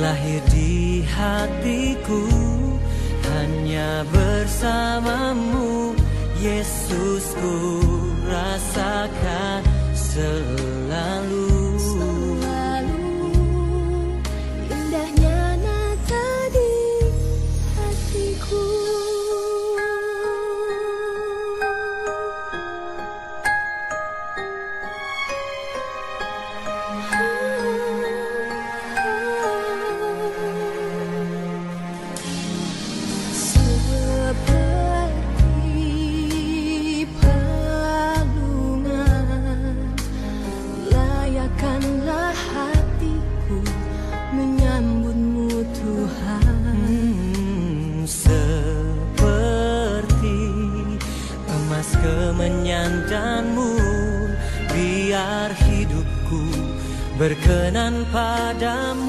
lahir di hatiku hanya bersamamu Yesusku rasakan selalu. berkenan padamu.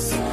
So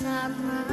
bersama,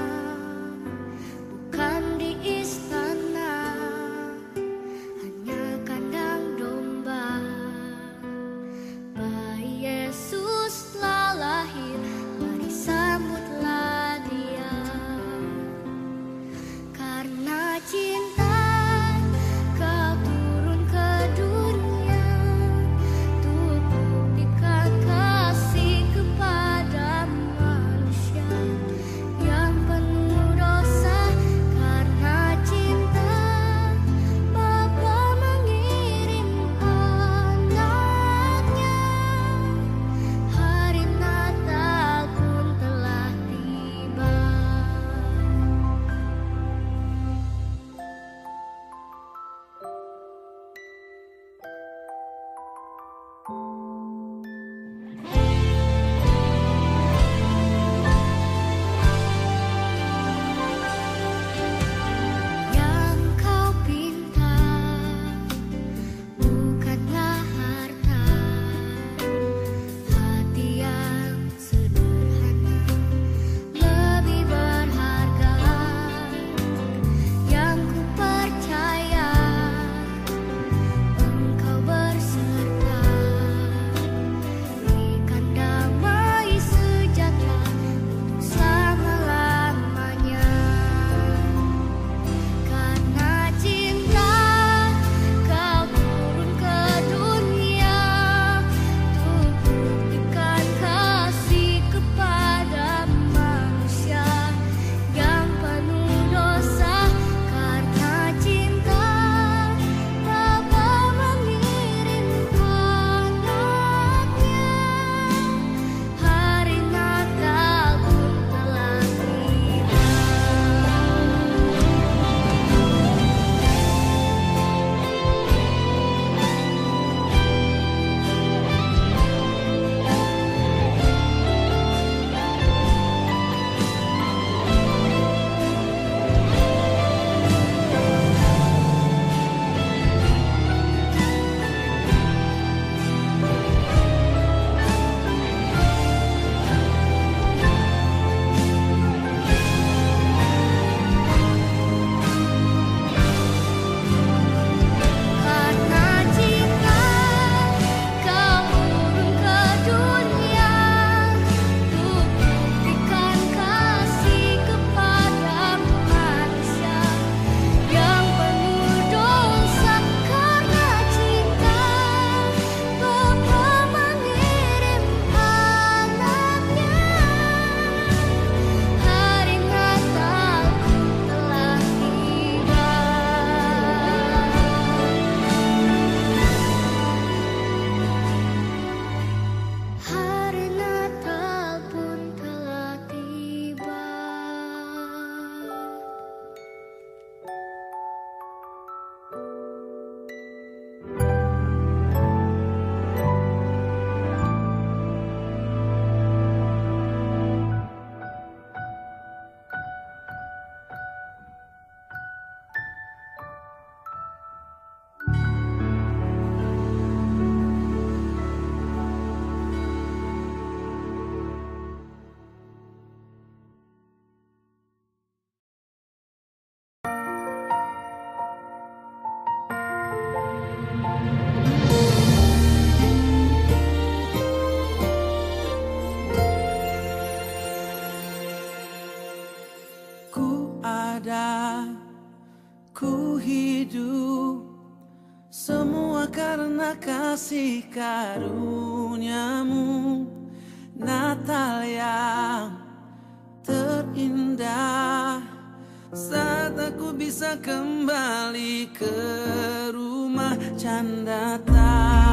hidup. Semua karena kasih karuniamu Natal yang terindah. Saat aku bisa kembali ke rumah canda tak